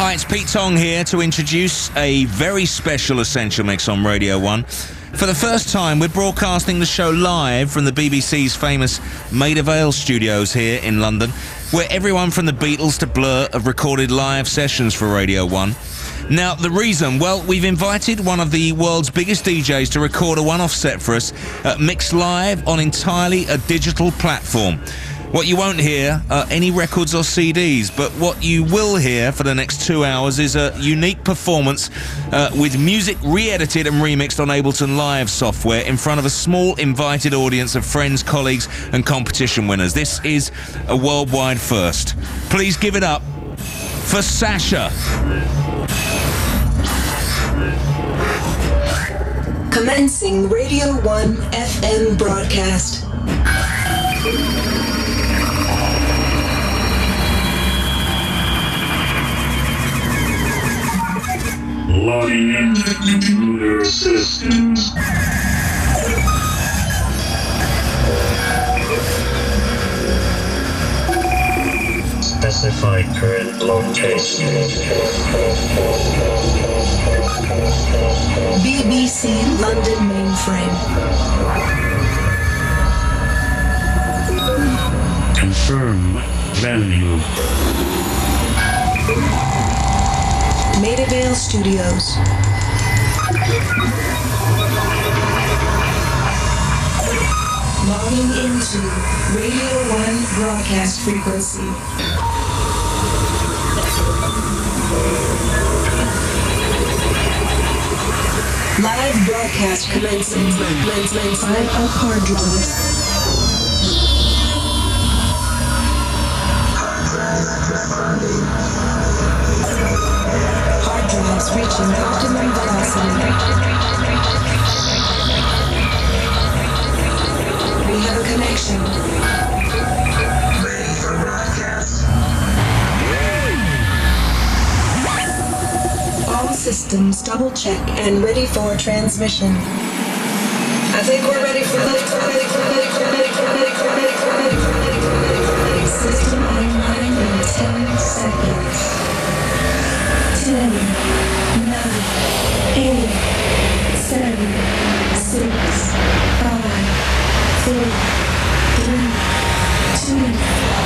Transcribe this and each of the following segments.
Hi, it's Pete Tong here to introduce a very special Essential Mix on Radio 1. For the first time, we're broadcasting the show live from the BBC's famous Maida Vale studios here in London, where everyone from the Beatles to Blur have recorded live sessions for Radio 1. Now, the reason, well, we've invited one of the world's biggest DJs to record a one off set for us, mixed live on entirely a digital platform. What you won't hear are any records or CDs, but what you will hear for the next two hours is a unique performance uh, with music re edited and remixed on Ableton Live software in front of a small invited audience of friends, colleagues, and competition winners. This is a worldwide first. Please give it up for Sasha. Commencing Radio 1 FM broadcast. Logging into computer systems. Specify current location. BBC London mainframe. Confirm value. Maida Vale Studios. Logging into Radio 1 broadcast frequency. Live broadcast commencing. Five of hard drives. reaching optimum velocity. We have a connection. systems double check and ready for transmission. I think we're ready for lift. System online in 10 seconds. 10 eight, seven, six, five, four, three, two,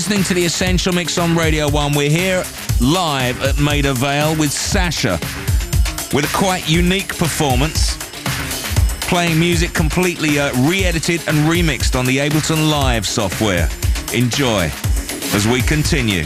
listening to the Essential Mix on Radio 1. We're here live at Maida Vale with Sasha with a quite unique performance, playing music completely uh, re edited and remixed on the Ableton Live software. Enjoy as we continue.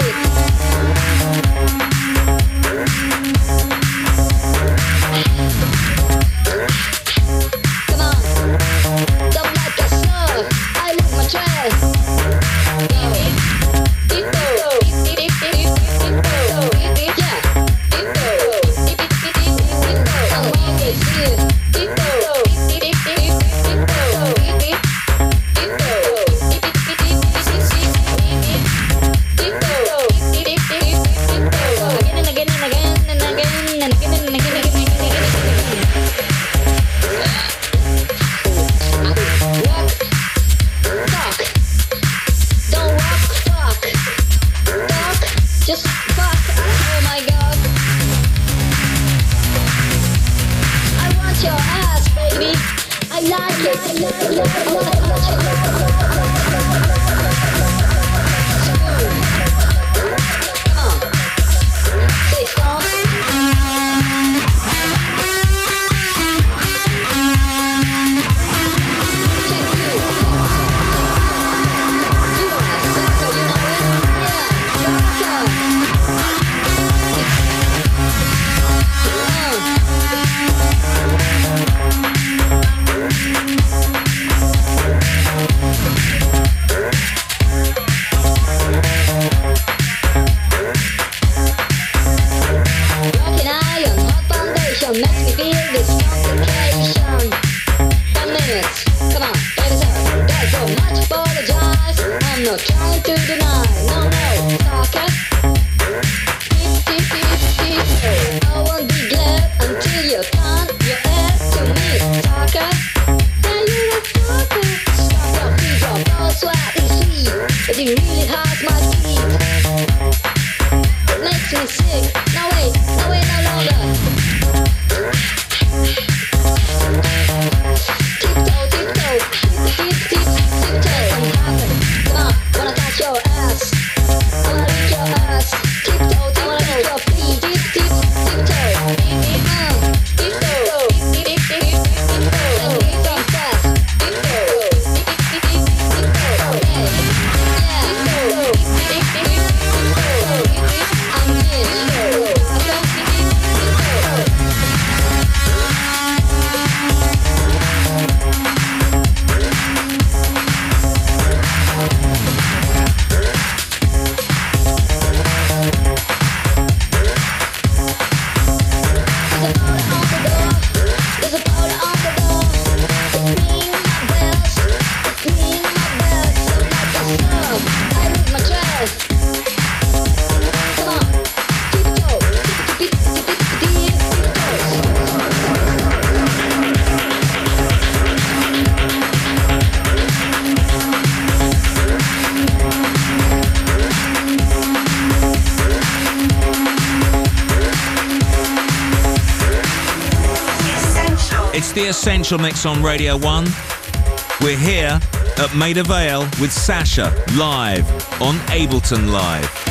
People, Mix on Radio 1. We're here at Maida Vale with Sasha live on Ableton Live.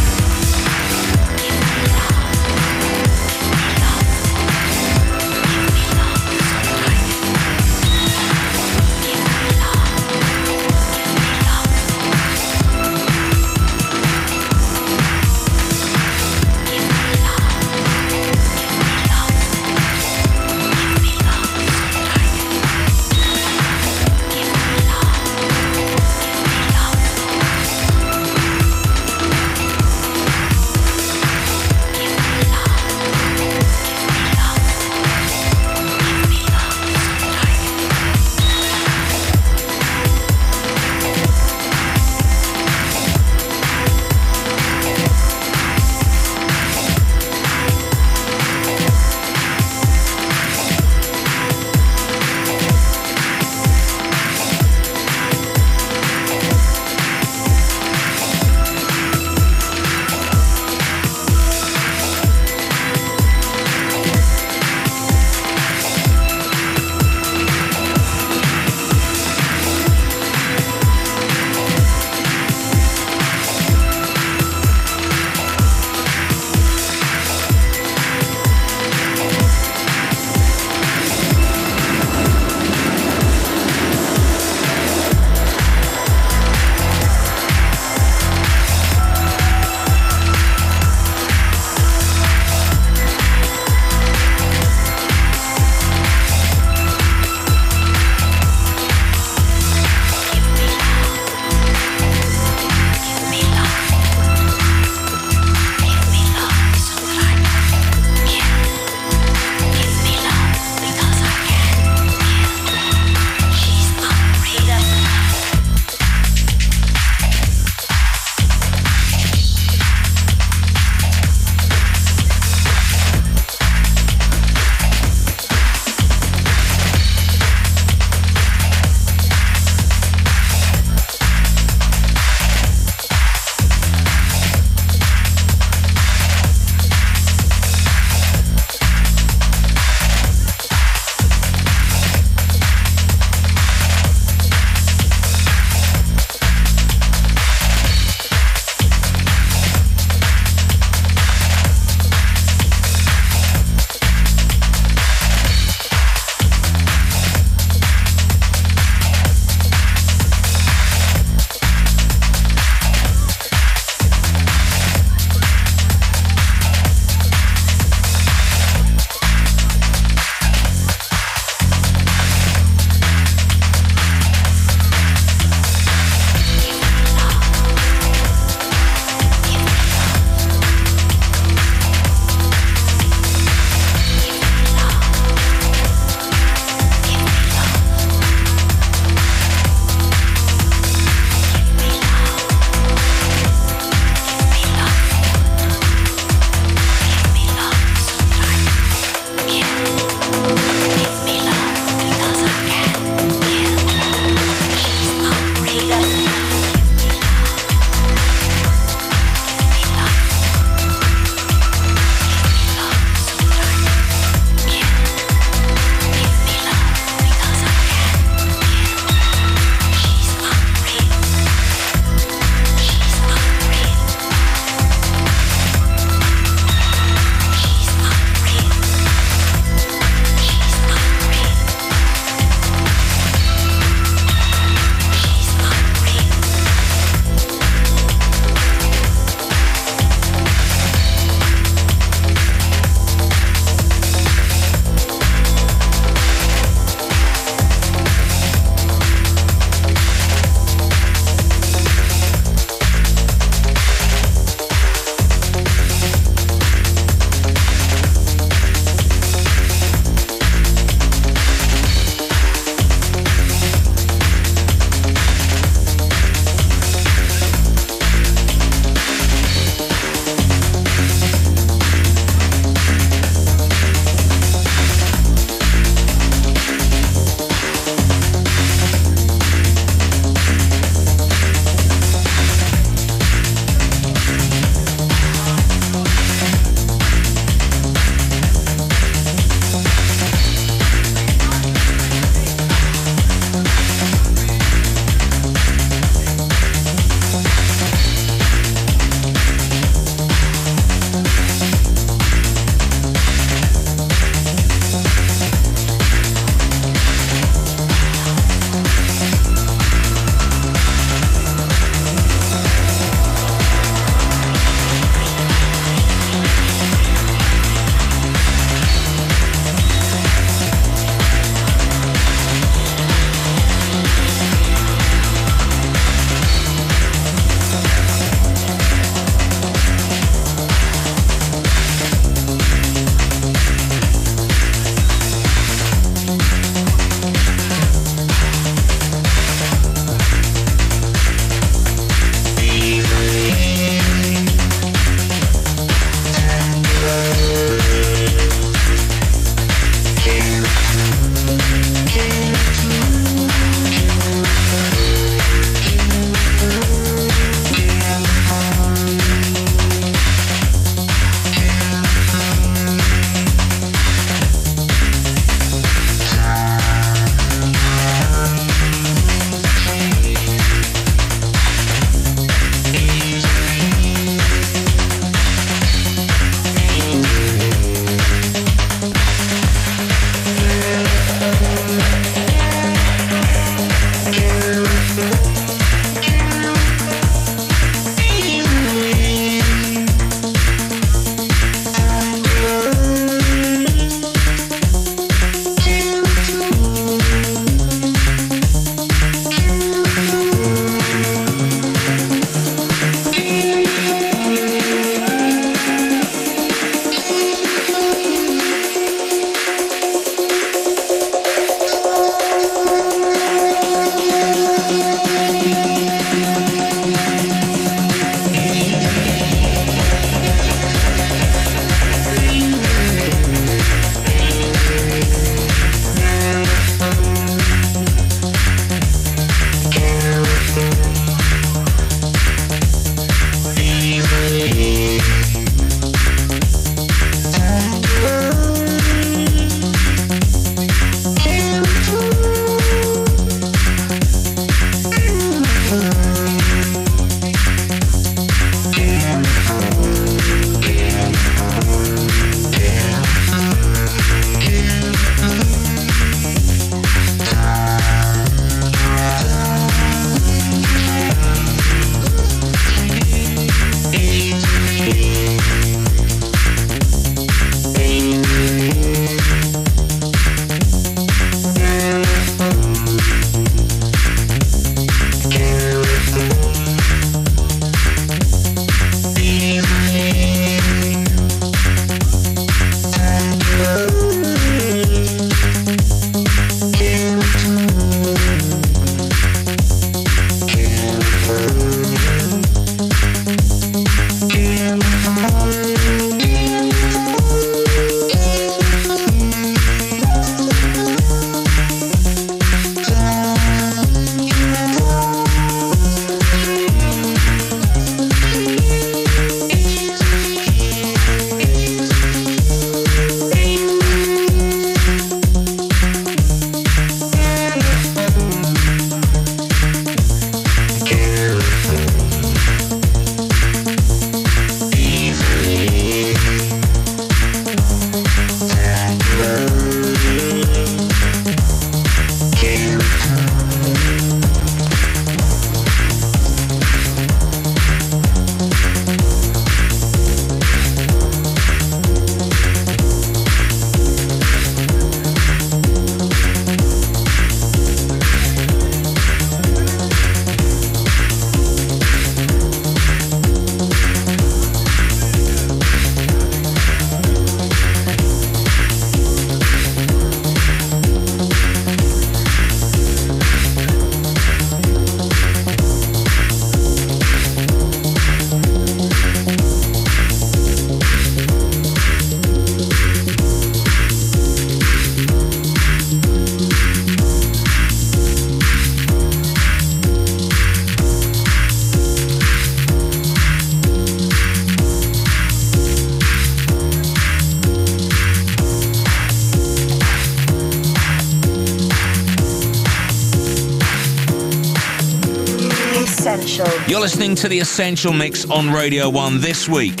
listening to The Essential Mix on Radio 1 this week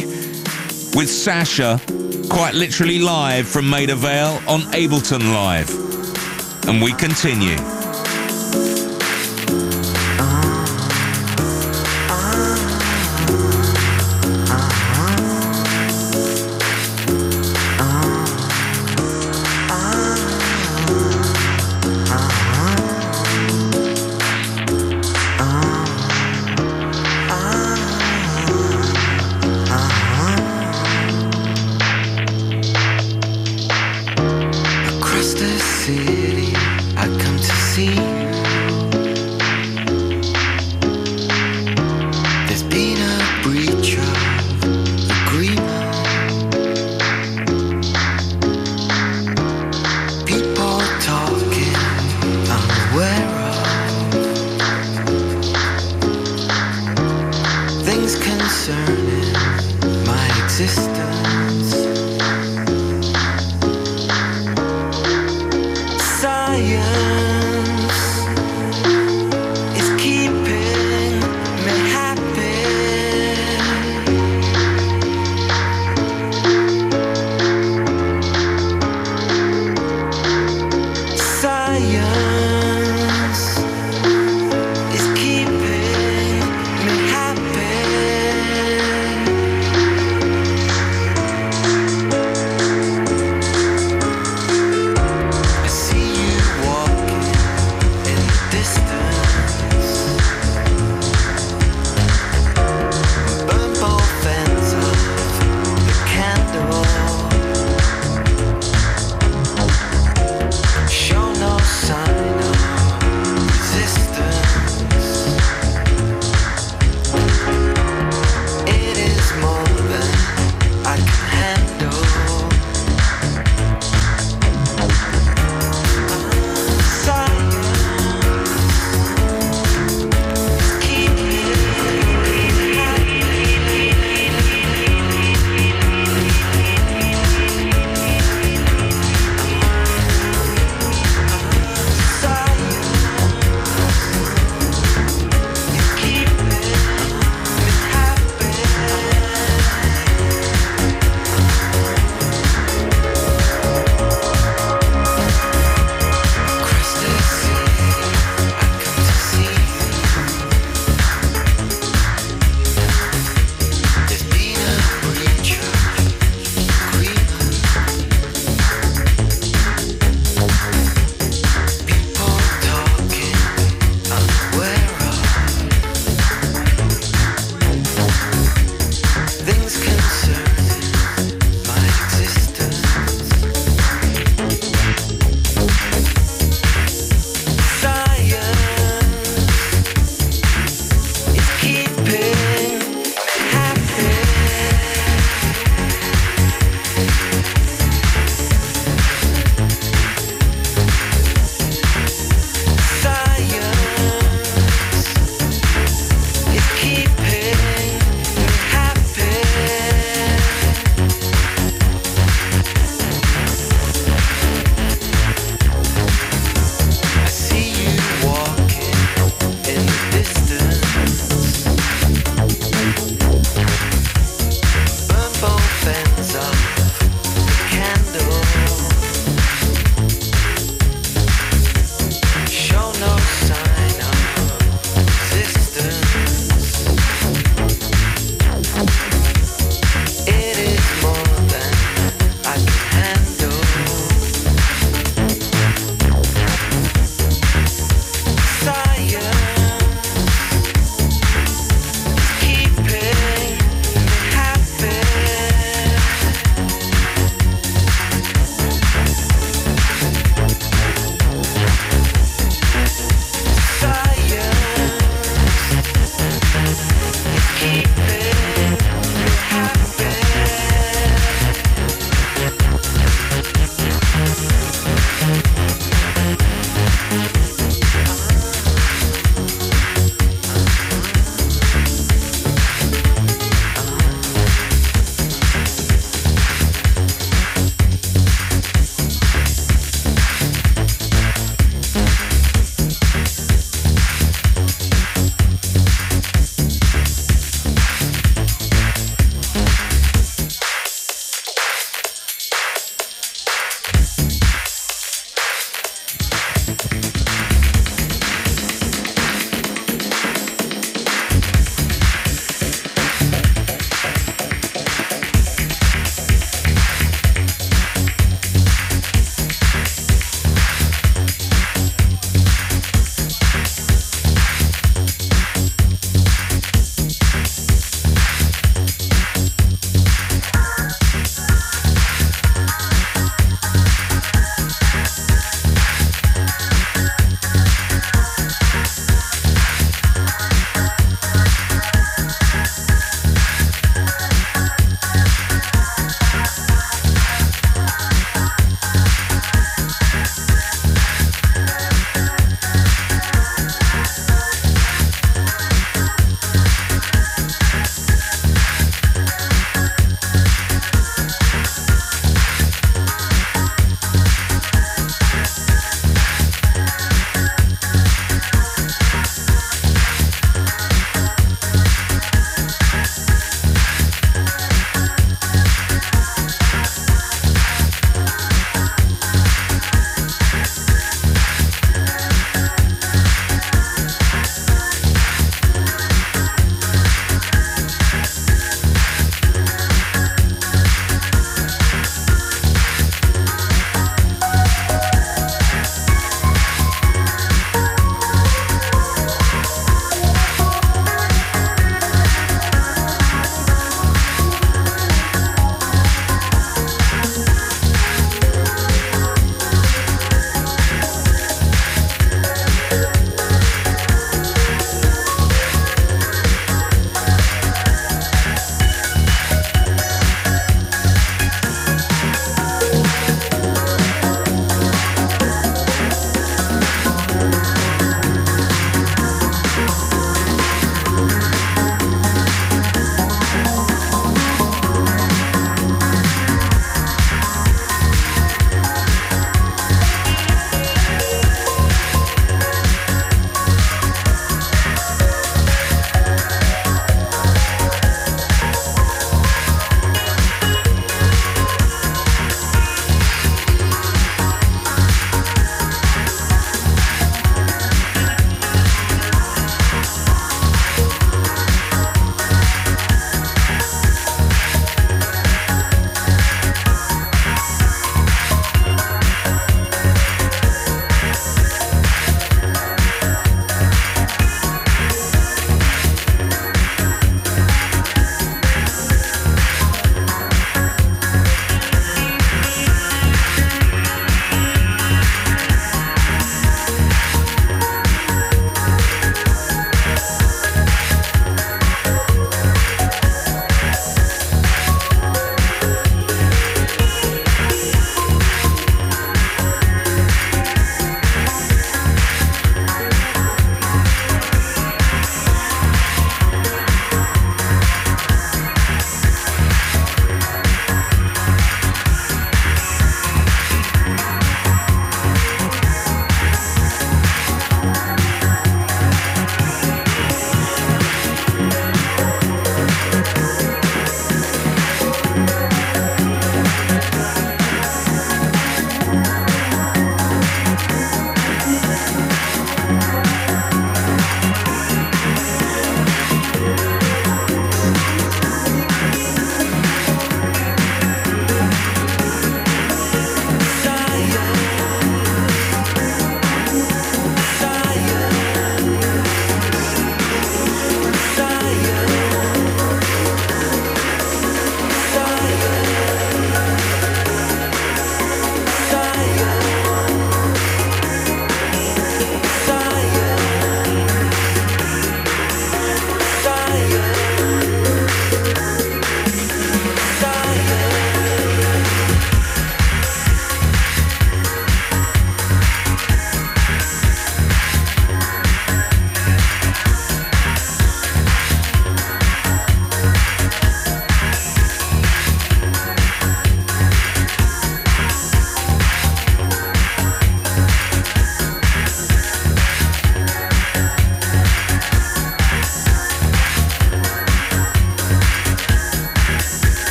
with Sasha, quite literally live from Maida Vale on Ableton Live. And we continue.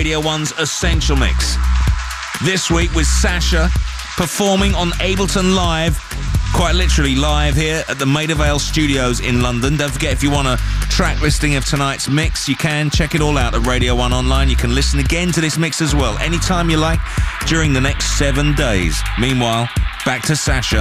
Radio 1's Essential Mix. This week with Sasha performing on Ableton Live, quite literally live here at the Maida Vale Studios in London. Don't forget, if you want a track listing of tonight's mix, you can check it all out at Radio 1 Online. You can listen again to this mix as well, anytime you like, during the next seven days. Meanwhile, back to Sasha.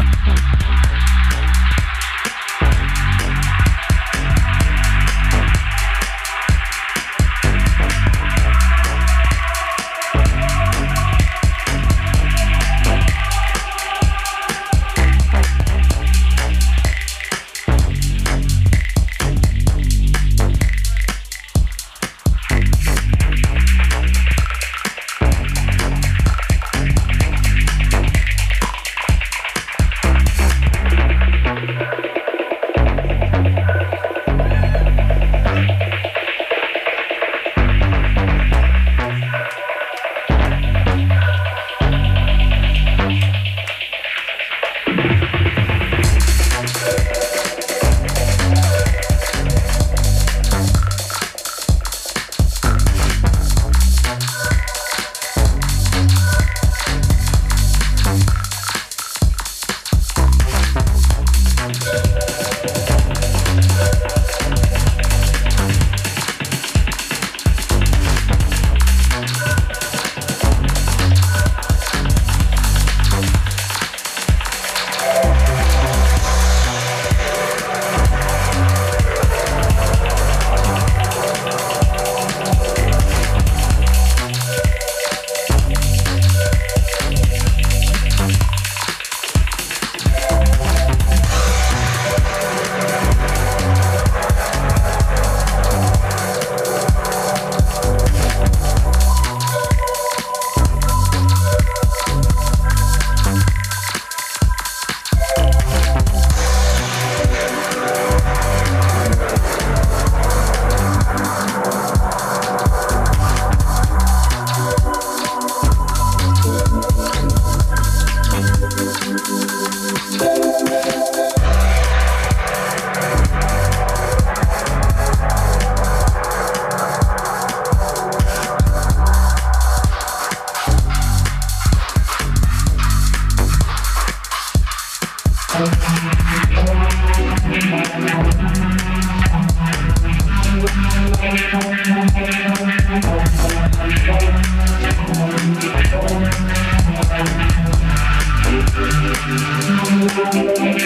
Thank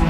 you.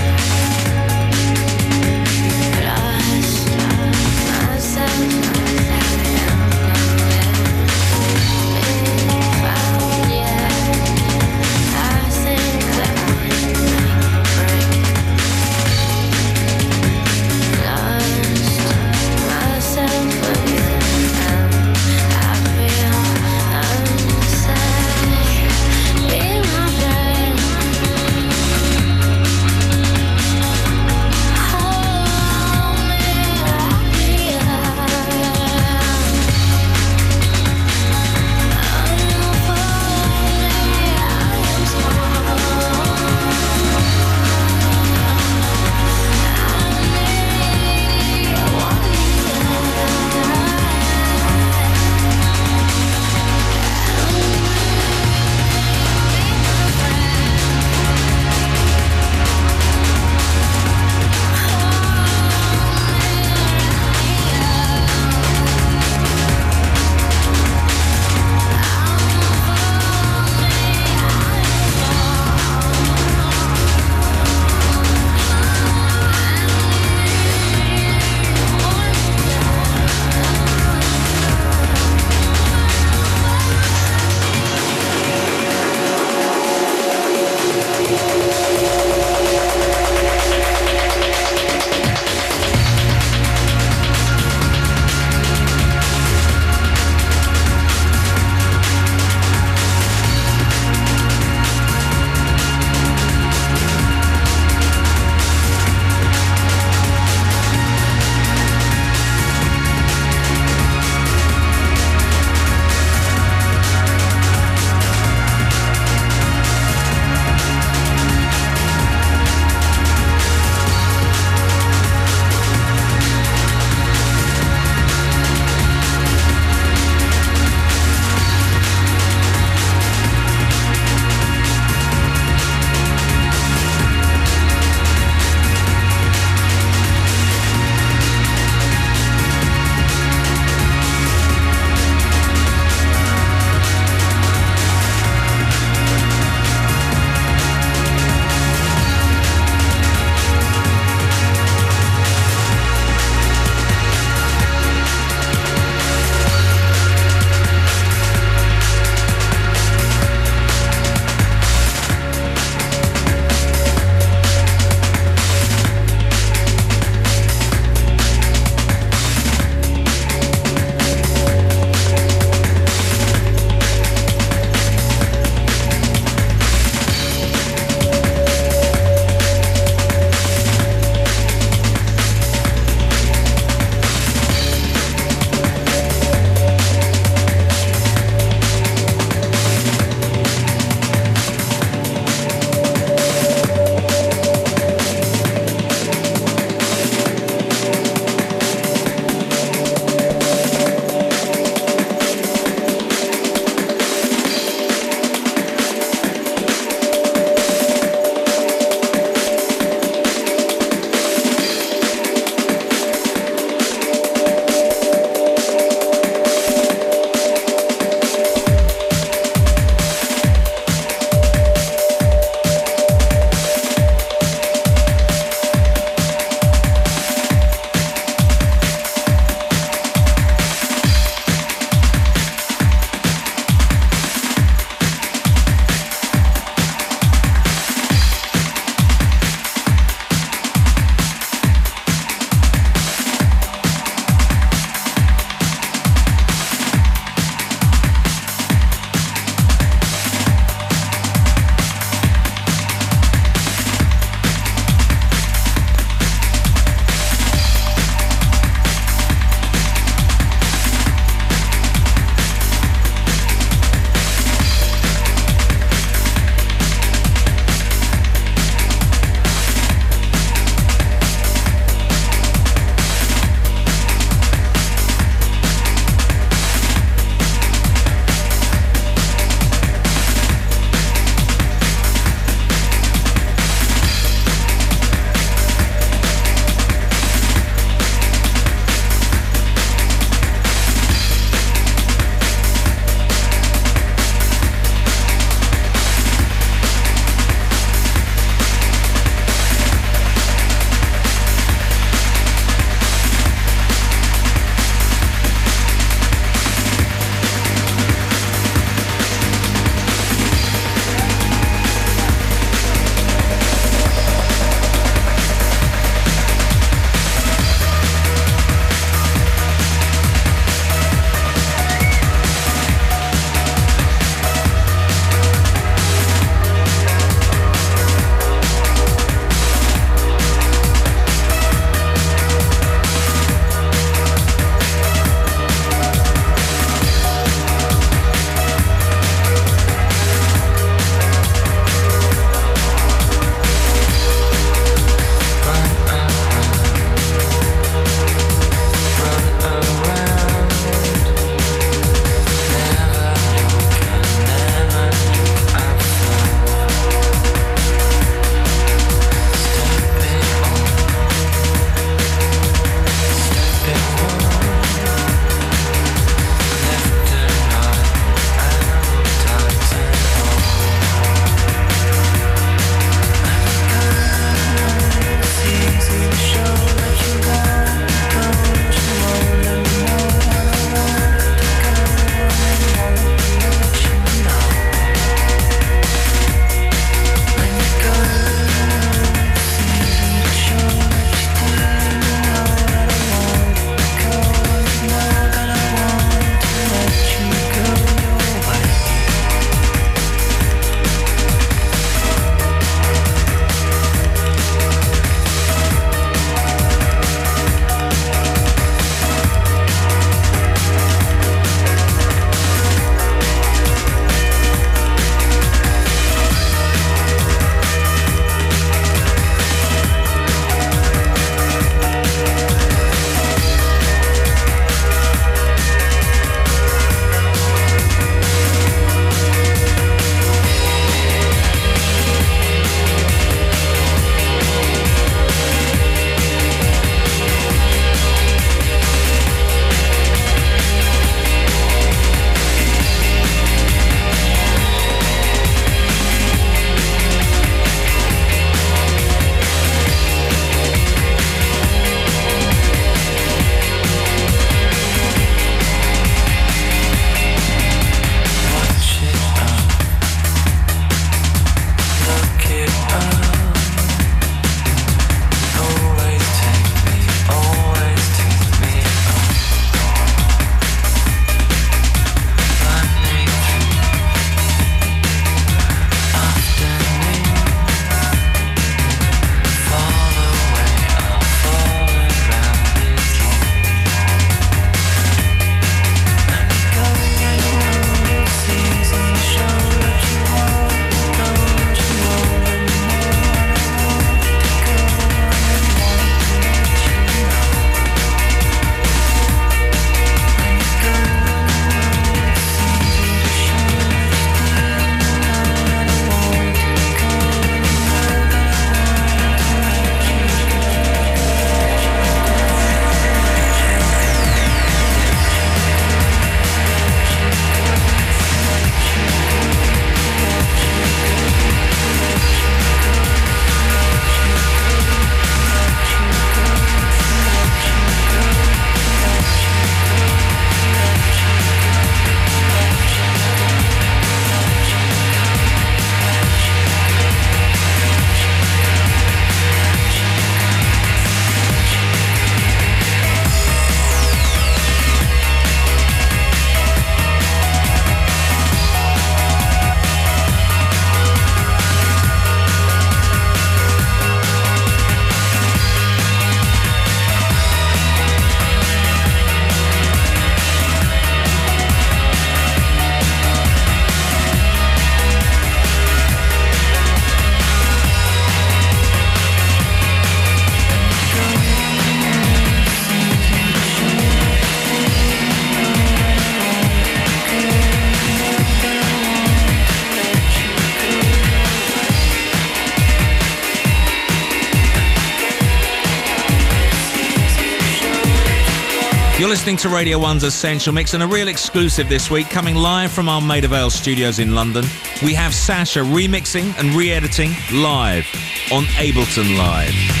Listening to Radio 1's Essential Mix and a real exclusive this week, coming live from our Maida Vale studios in London. We have Sasha remixing and re editing live on Ableton Live.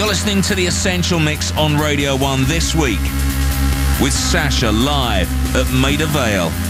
You're listening to the Essential Mix on Radio 1 this week with Sasha live at Maida Vale.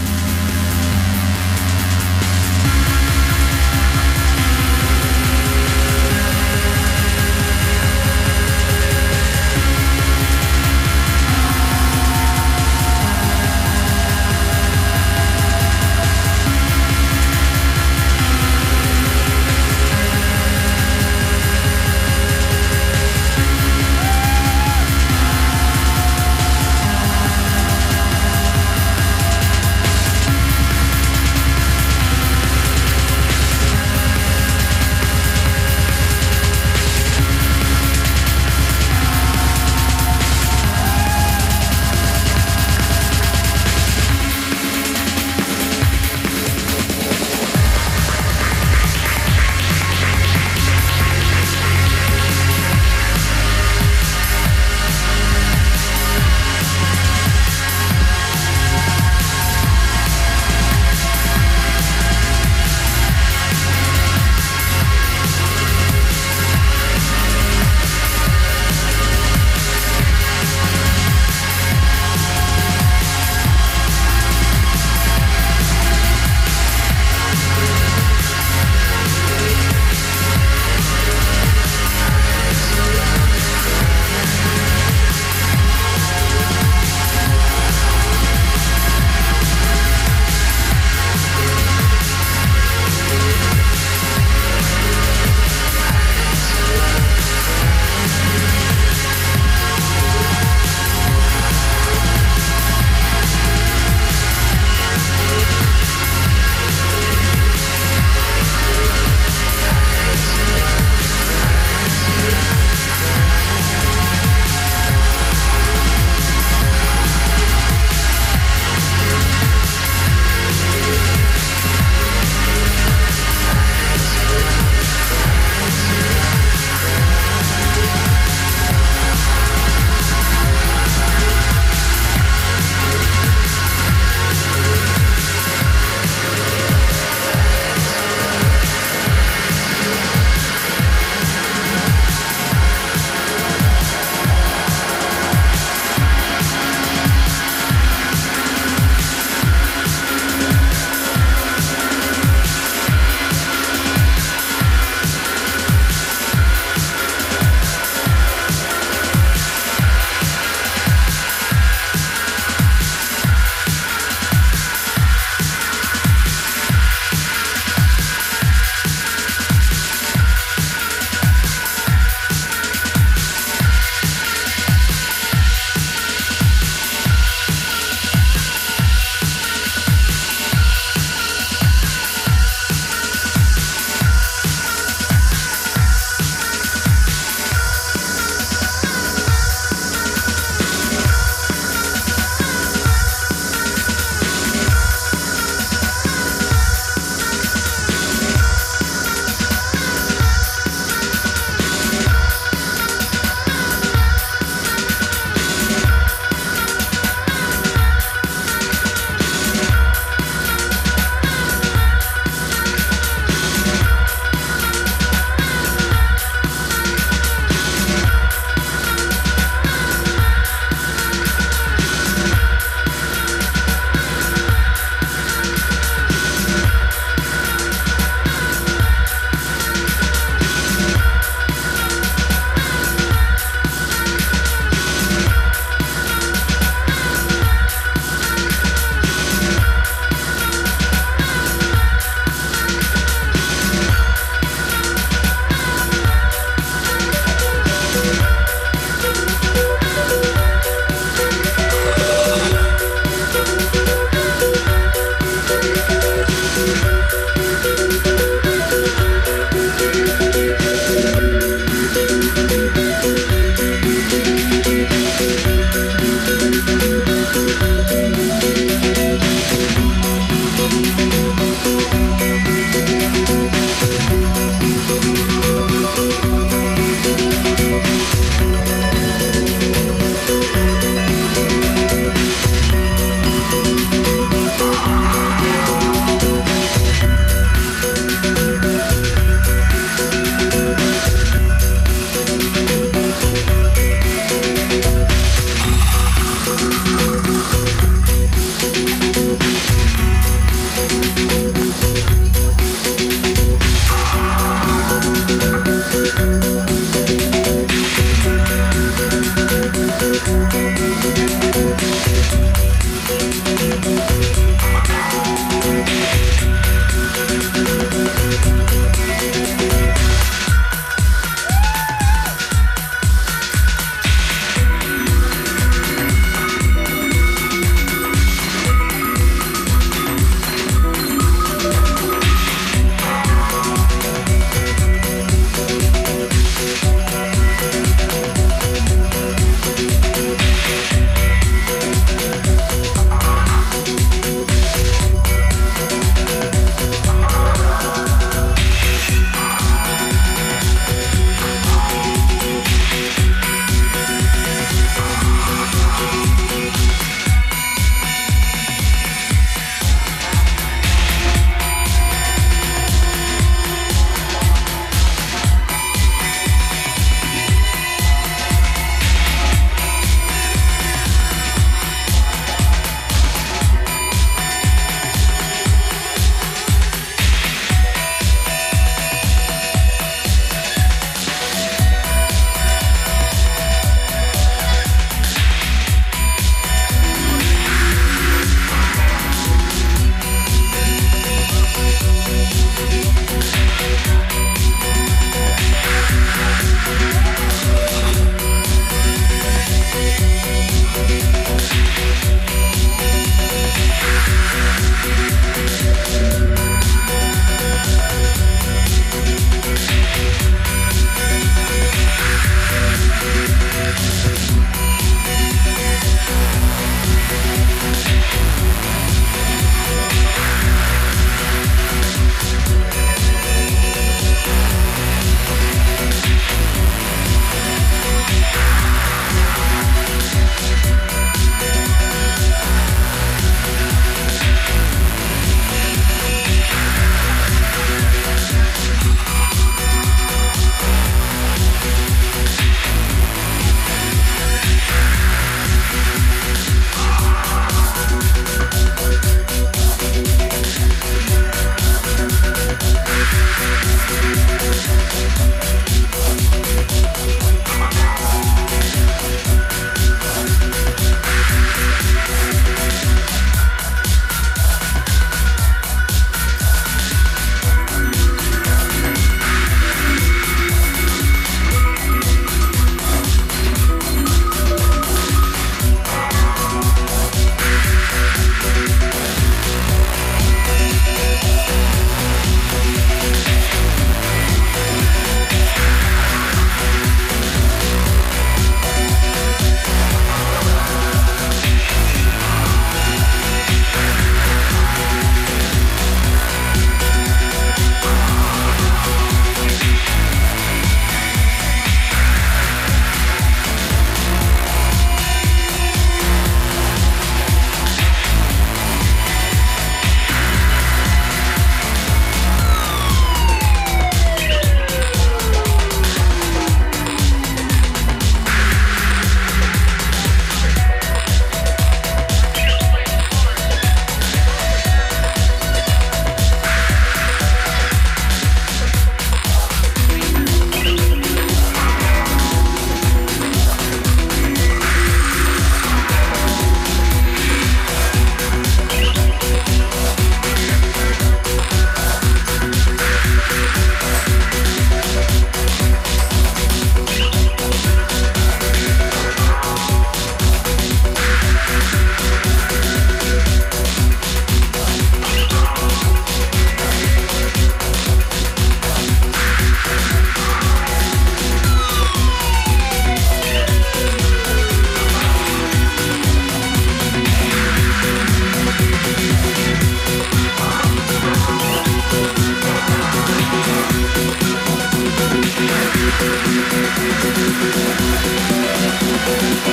That's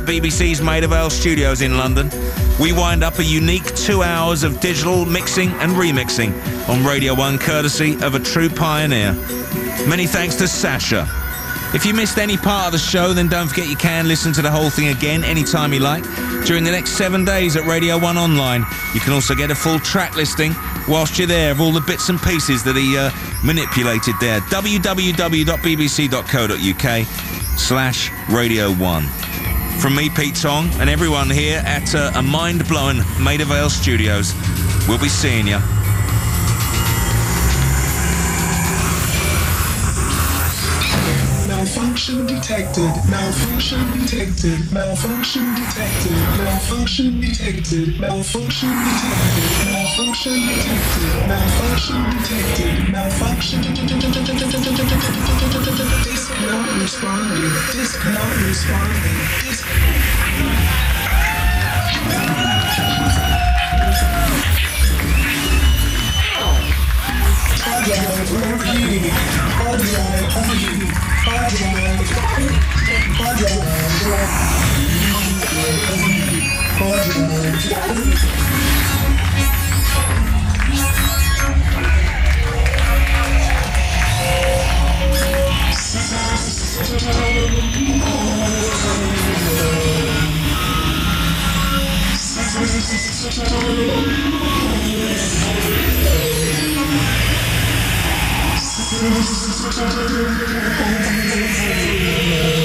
at BBC's Maida Vale Studios in London. We wind up a unique two hours of digital mixing and remixing on Radio 1 courtesy of a true pioneer. Many thanks to Sasha. If you missed any part of the show, then don't forget you can listen to the whole thing again anytime you like during the next seven days at Radio 1 Online. You can also get a full track listing whilst you're there of all the bits and pieces that he uh, manipulated there. www.bbc.co.uk slash Radio 1. From me, Pete Tong, and everyone here at uh, a mind-blowing Maida Vale Studios, we'll be seeing you. Detected, malfunction detected. Malfunction detected. Malfunction detected. Malfunction detected. Malfunction detected. Malfunction detected. Malfunction detected. Malfunction. Disk not responding. Disk not responding. Disk. Drive overheating. Drive overheating. Hard drive. Oh, my God.